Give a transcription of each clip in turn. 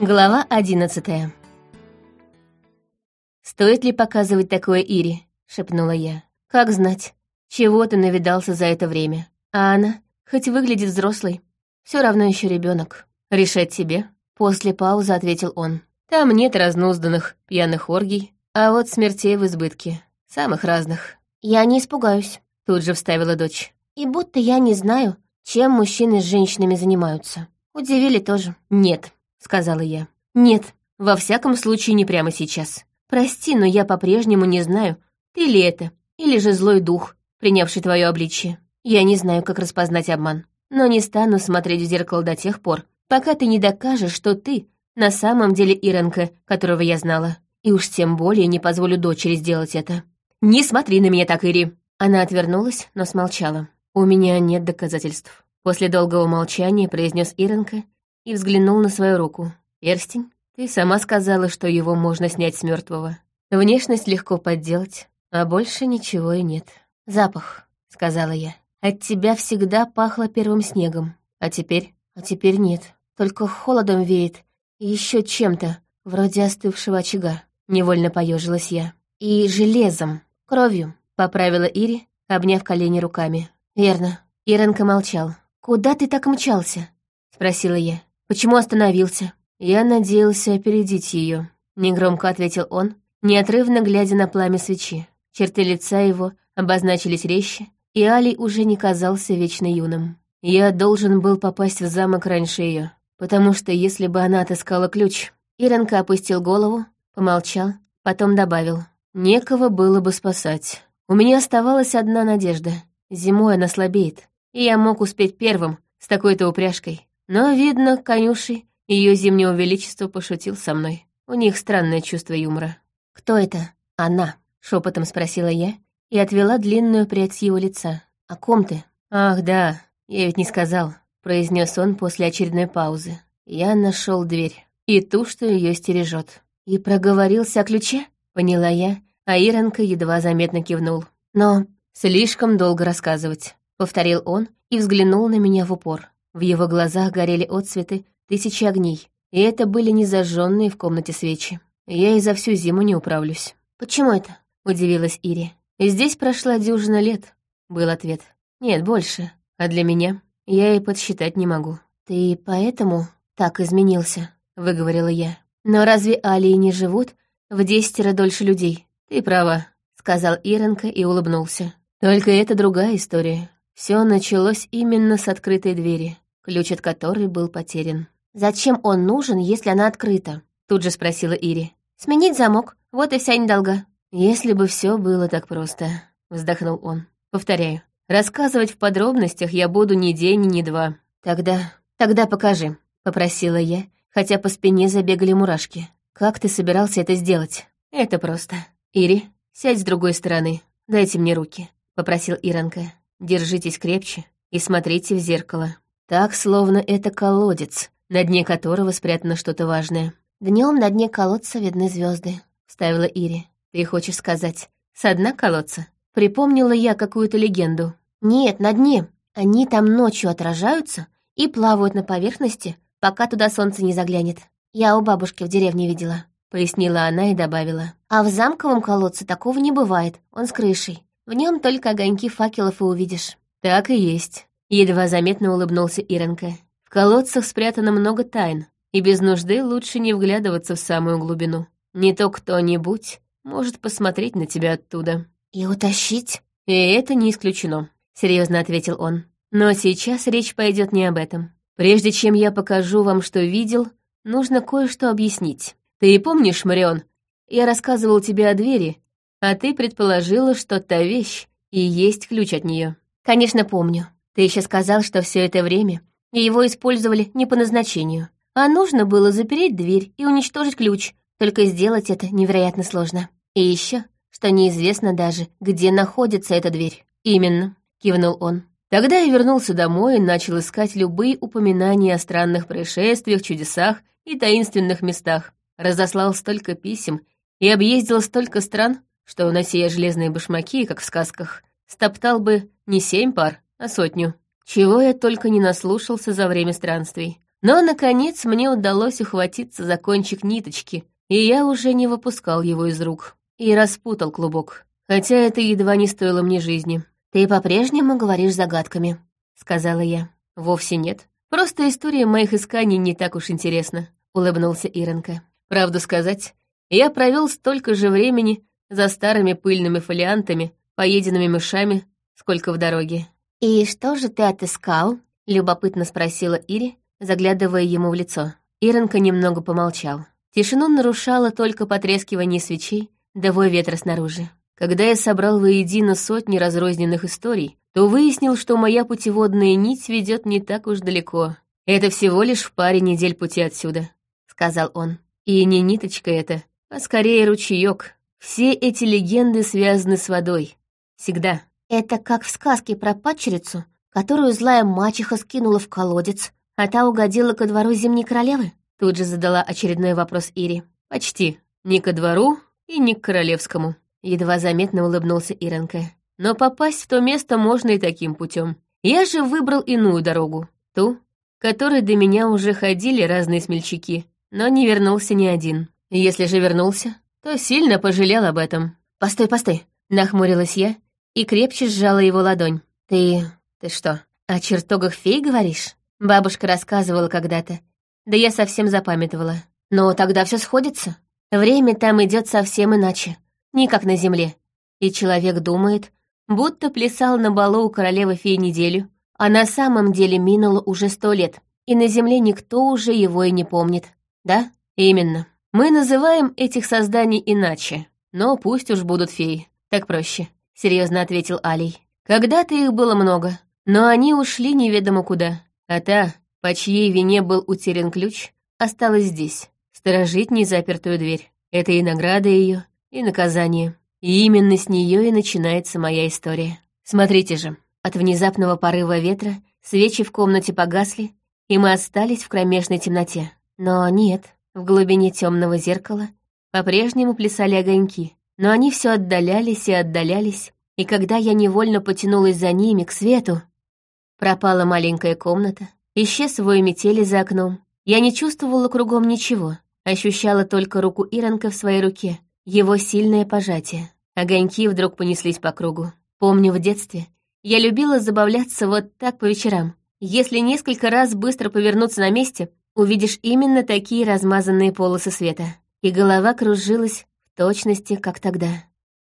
Глава одиннадцатая. «Стоит ли показывать такое Ире?» — шепнула я. «Как знать, чего ты навидался за это время? А она, хоть выглядит взрослой, все равно еще ребенок. Решать тебе». После паузы ответил он. «Там нет разнузданных пьяных оргий, а вот смертей в избытке. Самых разных». «Я не испугаюсь», — тут же вставила дочь. «И будто я не знаю, чем мужчины с женщинами занимаются. Удивили тоже». «Нет», — сказала я. «Нет, во всяком случае не прямо сейчас. Прости, но я по-прежнему не знаю, ты ли это, или же злой дух, принявший твое обличье. Я не знаю, как распознать обман, но не стану смотреть в зеркало до тех пор, пока ты не докажешь, что ты на самом деле Иренка, которого я знала. И уж тем более не позволю дочери сделать это. Не смотри на меня так, Ири!» Она отвернулась, но смолчала. «У меня нет доказательств». После долгого молчания произнес Иренка и взглянул на свою руку. «Перстень? Ты сама сказала, что его можно снять с мертвого. Внешность легко подделать, а больше ничего и нет. Запах, сказала я. От тебя всегда пахло первым снегом. А теперь? А теперь нет. Только холодом веет и еще чем-то, вроде остывшего очага. Невольно поежилась я. И железом, кровью, поправила Ири, обняв колени руками. Верно. Иренка молчал. «Куда ты так мчался?» — спросила я. «Почему остановился?» «Я надеялся опередить ее», — негромко ответил он, неотрывно глядя на пламя свечи. Черты лица его обозначились резче, и Али уже не казался вечно юным. Я должен был попасть в замок раньше ее, потому что если бы она отыскала ключ... Иренка опустил голову, помолчал, потом добавил. Некого было бы спасать. У меня оставалась одна надежда. Зимой она слабеет, и я мог успеть первым с такой-то упряжкой. Но, видно, конюшей ее зимнего величества пошутил со мной. У них странное чувство юмора. «Кто это?» «Она», — шепотом спросила я и отвела длинную прядь с его лица. «О ком ты?» «Ах, да, я ведь не сказал», — произнес он после очередной паузы. Я нашел дверь. И ту, что ее стережет. «И проговорился о ключе?» — поняла я, а Иронка едва заметно кивнул. «Но слишком долго рассказывать», — повторил он и взглянул на меня в упор. В его глазах горели отцветы тысячи огней, и это были не зажженные в комнате свечи. Я и за всю зиму не управлюсь. «Почему это?» — удивилась Ири. «Здесь прошла дюжина лет», — был ответ. «Нет, больше. А для меня я и подсчитать не могу». «Ты поэтому так изменился?» — выговорила я. «Но разве алии не живут в десятеро дольше людей?» «Ты права», — сказал Иренка и улыбнулся. «Только это другая история. Все началось именно с открытой двери, ключ от которой был потерян». «Зачем он нужен, если она открыта?» — тут же спросила Ири. «Сменить замок, вот и вся недолга». «Если бы все было так просто», — вздохнул он. «Повторяю, рассказывать в подробностях я буду ни день, ни два. Тогда, тогда покажи», — попросила я, хотя по спине забегали мурашки. «Как ты собирался это сделать?» «Это просто. Ири, сядь с другой стороны. Дайте мне руки», — попросил Иранка. «Держитесь крепче и смотрите в зеркало. Так, словно это колодец, на дне которого спрятано что-то важное. Днем на дне колодца видны звезды, вставила Ири. Ты хочешь сказать, со дна колодца? Припомнила я какую-то легенду. Нет, на дне. Они там ночью отражаются и плавают на поверхности, пока туда солнце не заглянет. Я у бабушки в деревне видела. Пояснила она и добавила. А в замковом колодце такого не бывает, он с крышей. В нем только огоньки факелов и увидишь. Так и есть. Едва заметно улыбнулся Иренка колодцах спрятано много тайн, и без нужды лучше не вглядываться в самую глубину. Не то кто-нибудь может посмотреть на тебя оттуда. «И утащить?» «И это не исключено», — серьезно ответил он. «Но сейчас речь пойдет не об этом. Прежде чем я покажу вам, что видел, нужно кое-что объяснить. Ты помнишь, Марион, я рассказывал тебе о двери, а ты предположила, что та вещь и есть ключ от нее. Конечно, помню. Ты еще сказал, что все это время его использовали не по назначению. А нужно было запереть дверь и уничтожить ключ, только сделать это невероятно сложно. И еще, что неизвестно даже, где находится эта дверь. «Именно», — кивнул он. Тогда я вернулся домой и начал искать любые упоминания о странных происшествиях, чудесах и таинственных местах. Разослал столько писем и объездил столько стран, что, нося железные башмаки, как в сказках, стоптал бы не семь пар, а сотню. Чего я только не наслушался за время странствий. Но, наконец, мне удалось ухватиться за кончик ниточки, и я уже не выпускал его из рук. И распутал клубок. Хотя это едва не стоило мне жизни. «Ты по-прежнему говоришь загадками», — сказала я. «Вовсе нет. Просто история моих исканий не так уж интересна», — улыбнулся Иренка. «Правду сказать, я провел столько же времени за старыми пыльными фолиантами, поеденными мышами, сколько в дороге». «И что же ты отыскал?» — любопытно спросила Ири, заглядывая ему в лицо. Иренка немного помолчал. Тишину нарушало только потрескивание свечей, да вой ветра снаружи. Когда я собрал воедино сотни разрозненных историй, то выяснил, что моя путеводная нить ведет не так уж далеко. Это всего лишь в паре недель пути отсюда, — сказал он. И не ниточка это, а скорее ручеек. Все эти легенды связаны с водой. Всегда. Это как в сказке про падчерицу, которую злая мачеха скинула в колодец, а та угодила ко двору Зимней Королевы? Тут же задала очередной вопрос Ири. Почти. Не ко двору и не к королевскому. Едва заметно улыбнулся Иренка. Но попасть в то место можно и таким путем. Я же выбрал иную дорогу. Ту, которой до меня уже ходили разные смельчаки, но не вернулся ни один. Если же вернулся, то сильно пожалел об этом. «Постой, постой!» — нахмурилась я и крепче сжала его ладонь. «Ты... ты что, о чертогах фей говоришь?» Бабушка рассказывала когда-то. Да я совсем запамятовала. Но тогда все сходится. Время там идет совсем иначе. Не как на земле. И человек думает, будто плясал на балу у королевы фей неделю, а на самом деле минуло уже сто лет, и на земле никто уже его и не помнит. Да? Именно. Мы называем этих созданий иначе, но пусть уж будут феи. Так проще, — серьезно ответил Алий. Когда-то их было много, но они ушли неведомо куда. А та, по чьей вине был утерян ключ, осталась здесь, сторожить незапертую дверь. Это и награда ее, и наказание. И именно с нее и начинается моя история. Смотрите же, от внезапного порыва ветра свечи в комнате погасли, и мы остались в кромешной темноте. Но нет, в глубине темного зеркала по-прежнему плясали огоньки, но они все отдалялись и отдалялись, и когда я невольно потянулась за ними к свету, пропала маленькая комната, исчез вой метели за окном. Я не чувствовала кругом ничего, ощущала только руку Иронка в своей руке, его сильное пожатие. Огоньки вдруг понеслись по кругу. Помню, в детстве я любила забавляться вот так по вечерам. Если несколько раз быстро повернуться на месте, увидишь именно такие размазанные полосы света. И голова кружилась точности, как тогда.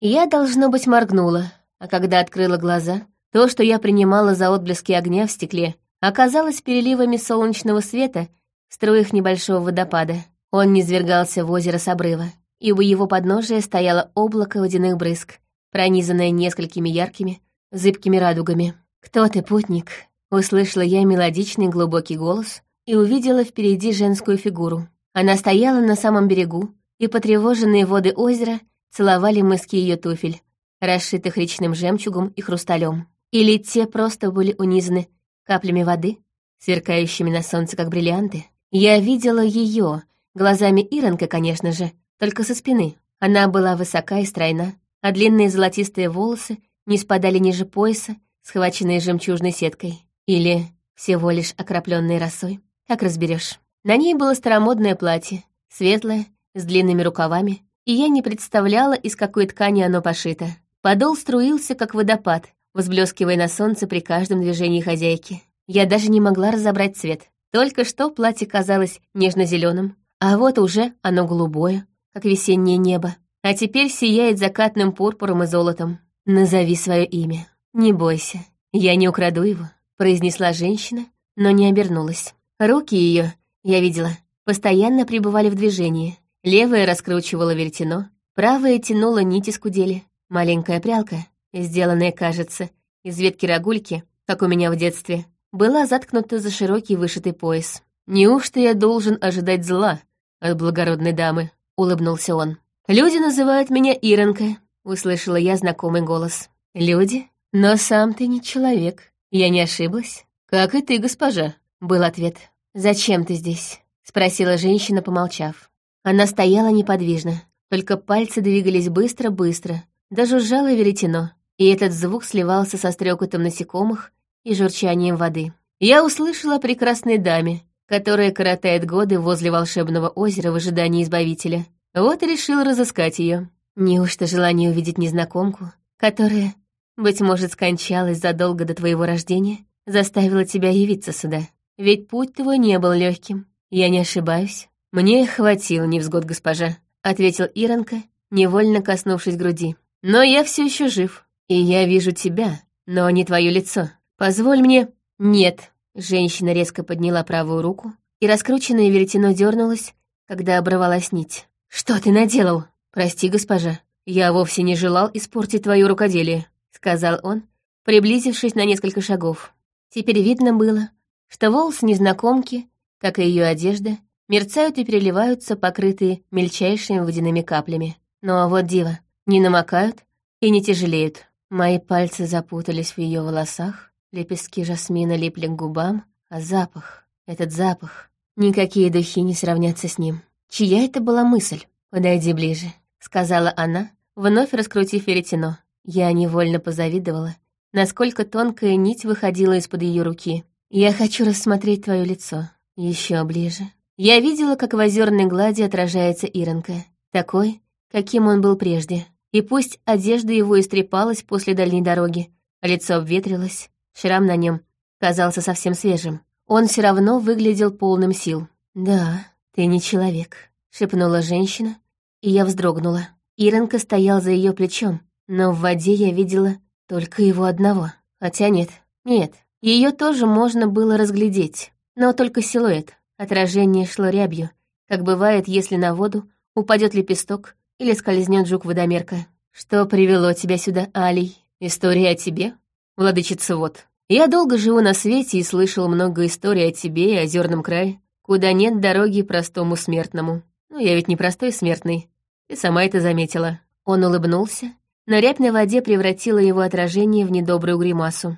Я, должно быть, моргнула, а когда открыла глаза, то, что я принимала за отблески огня в стекле, оказалось переливами солнечного света в струях небольшого водопада. Он низвергался в озеро с обрыва и у его подножия стояло облако водяных брызг, пронизанное несколькими яркими, зыбкими радугами. «Кто ты, путник?» — услышала я мелодичный глубокий голос и увидела впереди женскую фигуру. Она стояла на самом берегу, и потревоженные воды озера целовали мыски ее туфель, расшитых речным жемчугом и хрусталем. Или те просто были унизаны каплями воды, сверкающими на солнце, как бриллианты. Я видела ее, глазами Иронка, конечно же, только со спины. Она была высока и стройна, а длинные золотистые волосы не спадали ниже пояса, схваченные жемчужной сеткой. Или всего лишь окропленной росой. Как разберешь. На ней было старомодное платье, светлое, с длинными рукавами, и я не представляла, из какой ткани оно пошито. Подол струился, как водопад, взблескивая на солнце при каждом движении хозяйки. Я даже не могла разобрать цвет. Только что платье казалось нежно-зеленым, а вот уже оно голубое, как весеннее небо, а теперь сияет закатным пурпуром и золотом. Назови свое имя. Не бойся, я не украду его», — произнесла женщина, но не обернулась. Руки ее, я видела, постоянно пребывали в движении. Левая раскручивала веретено, правая тянула нити кудели. Маленькая прялка, сделанная, кажется, из ветки рогульки, как у меня в детстве, была заткнута за широкий вышитый пояс. Неужто я должен ожидать зла от благородной дамы? — улыбнулся он. «Люди называют меня Иронка», — услышала я знакомый голос. «Люди? Но сам ты не человек. Я не ошиблась?» «Как и ты, госпожа», — был ответ. «Зачем ты здесь?» — спросила женщина, помолчав. Она стояла неподвижно, только пальцы двигались быстро-быстро, даже жало веретено, и этот звук сливался со стрекотом насекомых и журчанием воды. Я услышала о прекрасной даме, которая коротает годы возле волшебного озера в ожидании избавителя. Вот и решил разыскать ее. Неужто желание увидеть незнакомку, которая, быть может, скончалась задолго до твоего рождения, заставило тебя явиться сюда? Ведь путь твой не был легким. Я не ошибаюсь. Мне хватило невзгод, госпожа, ответил Иронка, невольно коснувшись груди. Но я все еще жив, и я вижу тебя, но не твое лицо. Позволь мне... Нет. Женщина резко подняла правую руку, и раскрученное веретено дернулось, когда оборвалась нить. «Что ты наделал?» «Прости, госпожа, я вовсе не желал испортить твое рукоделие», — сказал он, приблизившись на несколько шагов. Теперь видно было, что волосы незнакомки, как и ее одежда, мерцают и переливаются, покрытые мельчайшими водяными каплями. Но вот диво, не намокают и не тяжелеют. Мои пальцы запутались в ее волосах, лепестки жасмина липли к губам, а запах, этот запах, никакие духи не сравнятся с ним. Чья это была мысль? «Подойди ближе», — сказала она, вновь раскрутив веретено. Я невольно позавидовала, насколько тонкая нить выходила из-под ее руки. «Я хочу рассмотреть твое лицо. Еще ближе». Я видела, как в озерной глади отражается Иронка, такой, каким он был прежде. И пусть одежда его истрепалась после дальней дороги, а лицо обветрилось, шрам на нем казался совсем свежим. Он все равно выглядел полным сил. «Да, ты не человек», — шепнула женщина, и я вздрогнула. Иронка стоял за ее плечом, но в воде я видела только его одного. Хотя нет, нет, ее тоже можно было разглядеть, но только силуэт. Отражение шло рябью, как бывает, если на воду упадет лепесток или скользнет жук-водомерка. Что привело тебя сюда, Алий? История о тебе? Владычица вот. Я долго живу на свете и слышал много историй о тебе и озерном крае, куда нет дороги простому смертному. Но я ведь не простой смертный. Ты сама это заметила. Он улыбнулся, но рябь на воде превратила его отражение в недобрую гримасу.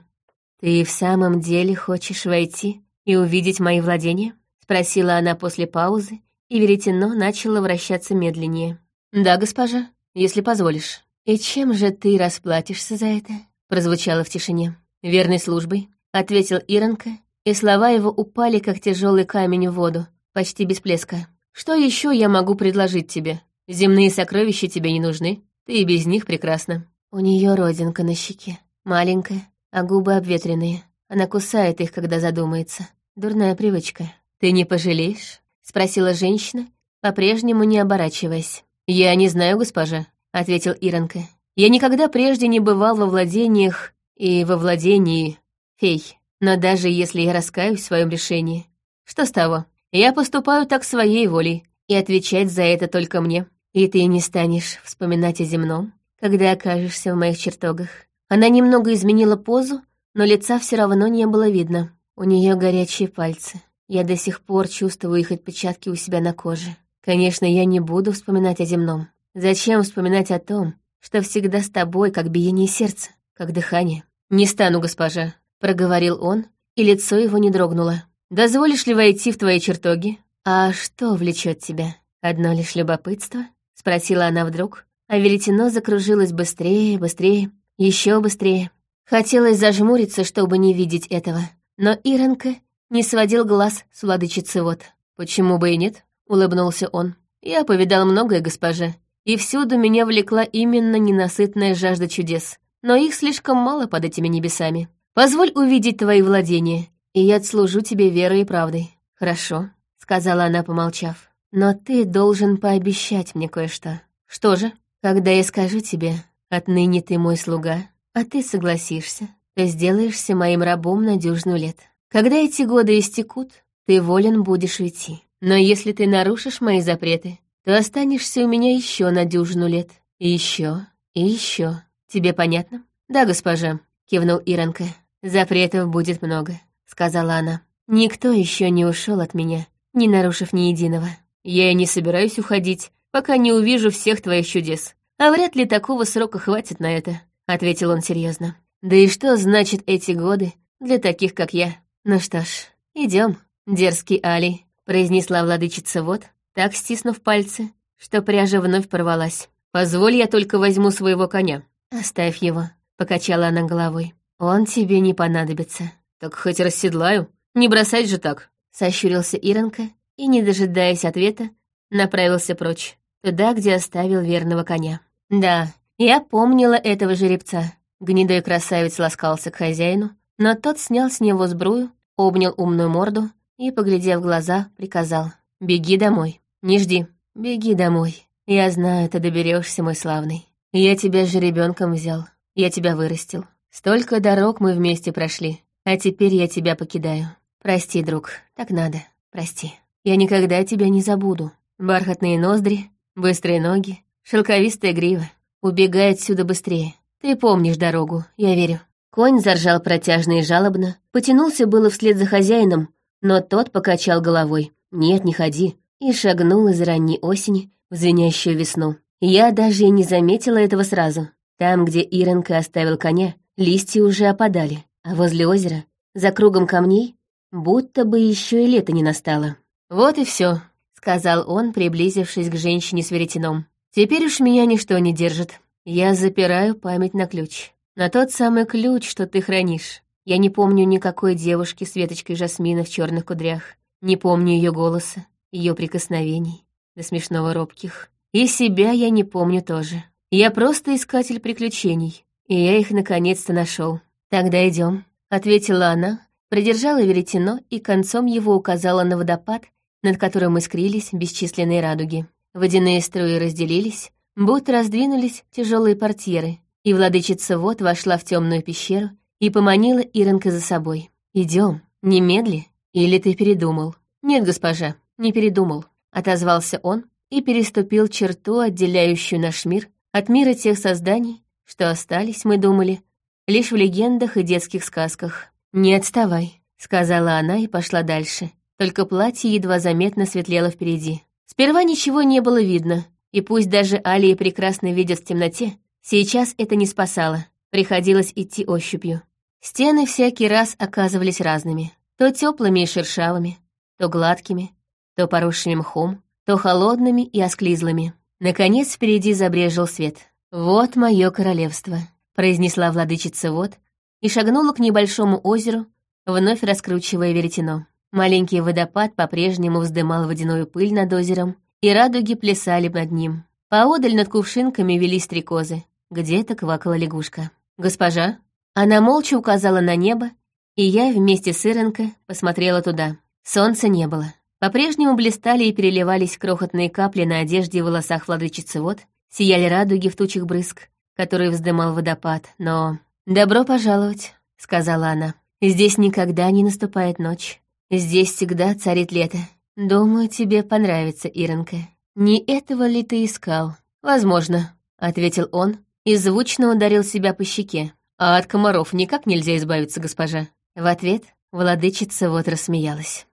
«Ты в самом деле хочешь войти и увидеть мои владения?» Спросила она после паузы, и веретено начало вращаться медленнее. «Да, госпожа, если позволишь». «И чем же ты расплатишься за это?» Прозвучало в тишине. «Верной службой», — ответил Иронка, и слова его упали, как тяжелый камень в воду, почти без плеска. «Что еще я могу предложить тебе? Земные сокровища тебе не нужны, ты и без них прекрасна». У нее родинка на щеке, маленькая, а губы обветренные. Она кусает их, когда задумается. Дурная привычка. «Ты не пожалеешь?» — спросила женщина, по-прежнему не оборачиваясь. «Я не знаю, госпожа», — ответил Иронка. «Я никогда прежде не бывал во владениях и во владении фей. Но даже если я раскаюсь в своем решении, что с того? Я поступаю так своей волей, и отвечать за это только мне. И ты не станешь вспоминать о земном, когда окажешься в моих чертогах». Она немного изменила позу, но лица все равно не было видно. У нее горячие пальцы. Я до сих пор чувствую их отпечатки у себя на коже. Конечно, я не буду вспоминать о земном. Зачем вспоминать о том, что всегда с тобой, как биение сердца, как дыхание? «Не стану, госпожа», — проговорил он, и лицо его не дрогнуло. «Дозволишь ли войти в твои чертоги?» «А что влечет тебя? Одно лишь любопытство?» — спросила она вдруг, а веретено закружилось быстрее, быстрее, еще быстрее. Хотелось зажмуриться, чтобы не видеть этого, но Иронка не сводил глаз с владычицы вот. «Почему бы и нет?» — улыбнулся он. «Я повидал многое, госпожа, и всюду меня влекла именно ненасытная жажда чудес, но их слишком мало под этими небесами. Позволь увидеть твои владения, и я отслужу тебе верой и правдой». «Хорошо», — сказала она, помолчав. «Но ты должен пообещать мне кое-что. Что же? Когда я скажу тебе, отныне ты мой слуга, а ты согласишься, то сделаешься моим рабом на дюжину лет». Когда эти годы истекут, ты волен будешь уйти. Но если ты нарушишь мои запреты, то останешься у меня еще на дюжину лет. И еще, и еще. Тебе понятно? Да, госпожа, кивнул Иронка. Запретов будет много, сказала она. Никто еще не ушел от меня, не нарушив ни единого. Я и не собираюсь уходить, пока не увижу всех твоих чудес. А вряд ли такого срока хватит на это, ответил он серьезно. Да и что значит эти годы для таких, как я? «Ну что ж, идем, дерзкий Али», — произнесла владычица вот, так стиснув пальцы, что пряжа вновь порвалась. «Позволь, я только возьму своего коня». «Оставь его», — покачала она головой. «Он тебе не понадобится». «Так хоть расседлаю. Не бросать же так», — Сощурился Иронка и, не дожидаясь ответа, направился прочь, туда, где оставил верного коня. Да, я помнила этого жеребца. Гнедой красавец ласкался к хозяину, но тот снял с него сбрую, обнял умную морду и, поглядев в глаза, приказал. «Беги домой, не жди, беги домой. Я знаю, ты доберешься, мой славный. Я тебя же ребенком взял, я тебя вырастил. Столько дорог мы вместе прошли, а теперь я тебя покидаю. Прости, друг, так надо, прости. Я никогда тебя не забуду. Бархатные ноздри, быстрые ноги, шелковистая грива. Убегай отсюда быстрее. Ты помнишь дорогу, я верю». Конь заржал протяжно и жалобно, потянулся было вслед за хозяином, но тот покачал головой. «Нет, не ходи», и шагнул из ранней осени в звенящую весну. Я даже и не заметила этого сразу. Там, где Иронка оставил коня, листья уже опадали, а возле озера, за кругом камней, будто бы еще и лето не настало. «Вот и все, сказал он, приблизившись к женщине с веретеном. «Теперь уж меня ничто не держит. Я запираю память на ключ. На тот самый ключ, что ты хранишь. Я не помню никакой девушки с веточкой жасмина в черных кудрях. Не помню ее голоса, ее прикосновений, до смешного робких. И себя я не помню тоже. Я просто искатель приключений, и я их наконец-то нашел. Тогда идем, ответила она, придержала веретено и концом его указала на водопад, над которым искрились бесчисленные радуги. Водяные струи разделились, будто раздвинулись тяжелые портьеры, и владычица вот вошла в темную пещеру и поманила Иронка за собой. Идем, немедли, или ты передумал? Нет, госпожа, не передумал, отозвался он и переступил черту, отделяющую наш мир от мира тех созданий, что остались, мы думали, лишь в легендах и детских сказках. «Не отставай», — сказала она и пошла дальше. Только платье едва заметно светлело впереди. Сперва ничего не было видно, и пусть даже Алия прекрасно видят в темноте, сейчас это не спасало. Приходилось идти ощупью. Стены всякий раз оказывались разными. То теплыми и шершавыми, то гладкими, то поросшими мхом, то холодными и осклизлыми. Наконец впереди забрежил свет. «Вот мое королевство», — произнесла владычица вот и шагнула к небольшому озеру, вновь раскручивая веретено. Маленький водопад по-прежнему вздымал водяную пыль над озером, и радуги плясали над ним. Поодаль над кувшинками вели стрекозы. Где-то квакала лягушка. «Госпожа?» Она молча указала на небо, и я вместе с Иренко посмотрела туда. Солнца не было. По-прежнему блистали и переливались крохотные капли на одежде и волосах владычицы вод, сияли радуги в тучах брызг, которые вздымал водопад, но... «Добро пожаловать», — сказала она. «Здесь никогда не наступает ночь. Здесь всегда царит лето. Думаю, тебе понравится, Иронка. Не этого ли ты искал?» «Возможно», — ответил он и звучно ударил себя по щеке. «А от комаров никак нельзя избавиться, госпожа». В ответ владычица вот рассмеялась.